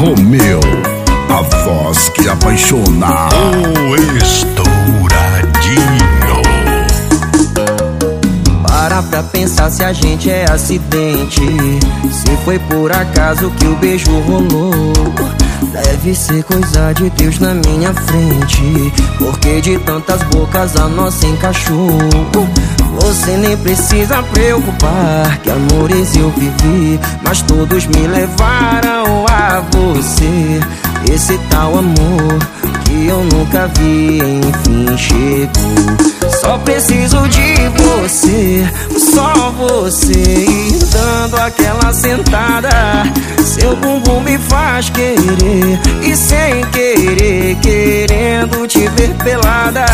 Romeu, a voz que apaixona. O estouradinho. Para pra pensar se a gente é acidente. Se foi por acaso que o beijo rolou. Deve ser coisa de Deus na minha frente. Porque de tantas bocas a nossa encaixou. Você nem precisa preocupar. Que amores eu vivi, mas todos me levaram você. Esse tal amor que eu nunca vi, enfim chegou. Só preciso de você, só você. Dando aquela sentada, seu bumbum me faz querer. E sem querer, querendo te ver pelada.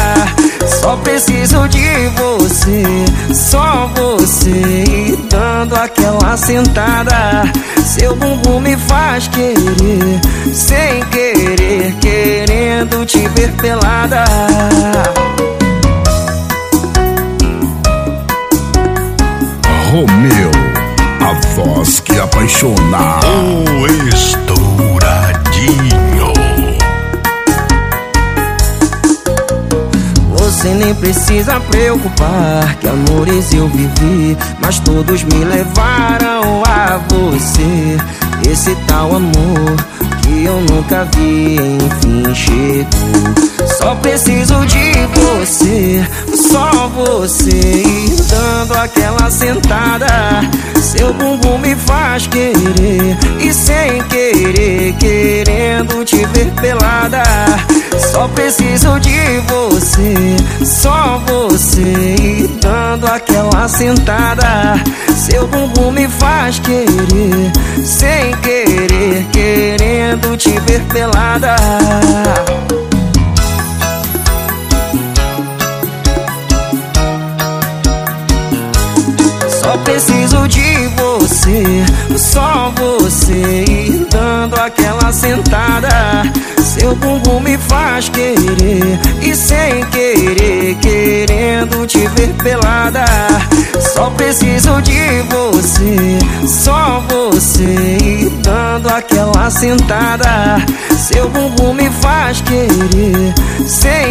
Só preciso de você, só você. Aquela sentada, seu bumbum me faz querer. Sem querer, querendo te ver pelada. Romeu, a voz que apaixona. O estouradinho. Nem precisa preocupar que amores eu vivi, mas todos me levaram a você. Esse tal amor que eu nunca vi, enfim chegou. Só preciso de você, só você. E dando aquela sentada, seu bumbum me faz querer. E sem querer, querendo te ver pelada. Só preciso de você, só você. Dando aquela sentada, seu bumbum me faz querer. Sem querer, querendo te ver pelada. Só preciso de você, só você. Dando aquela sentada, seu bumbum me faz querer. E sem querer, querendo te ver pelada. Só preciso de você, só você. E dando aquela sentada, seu bumbum me faz querer. Sem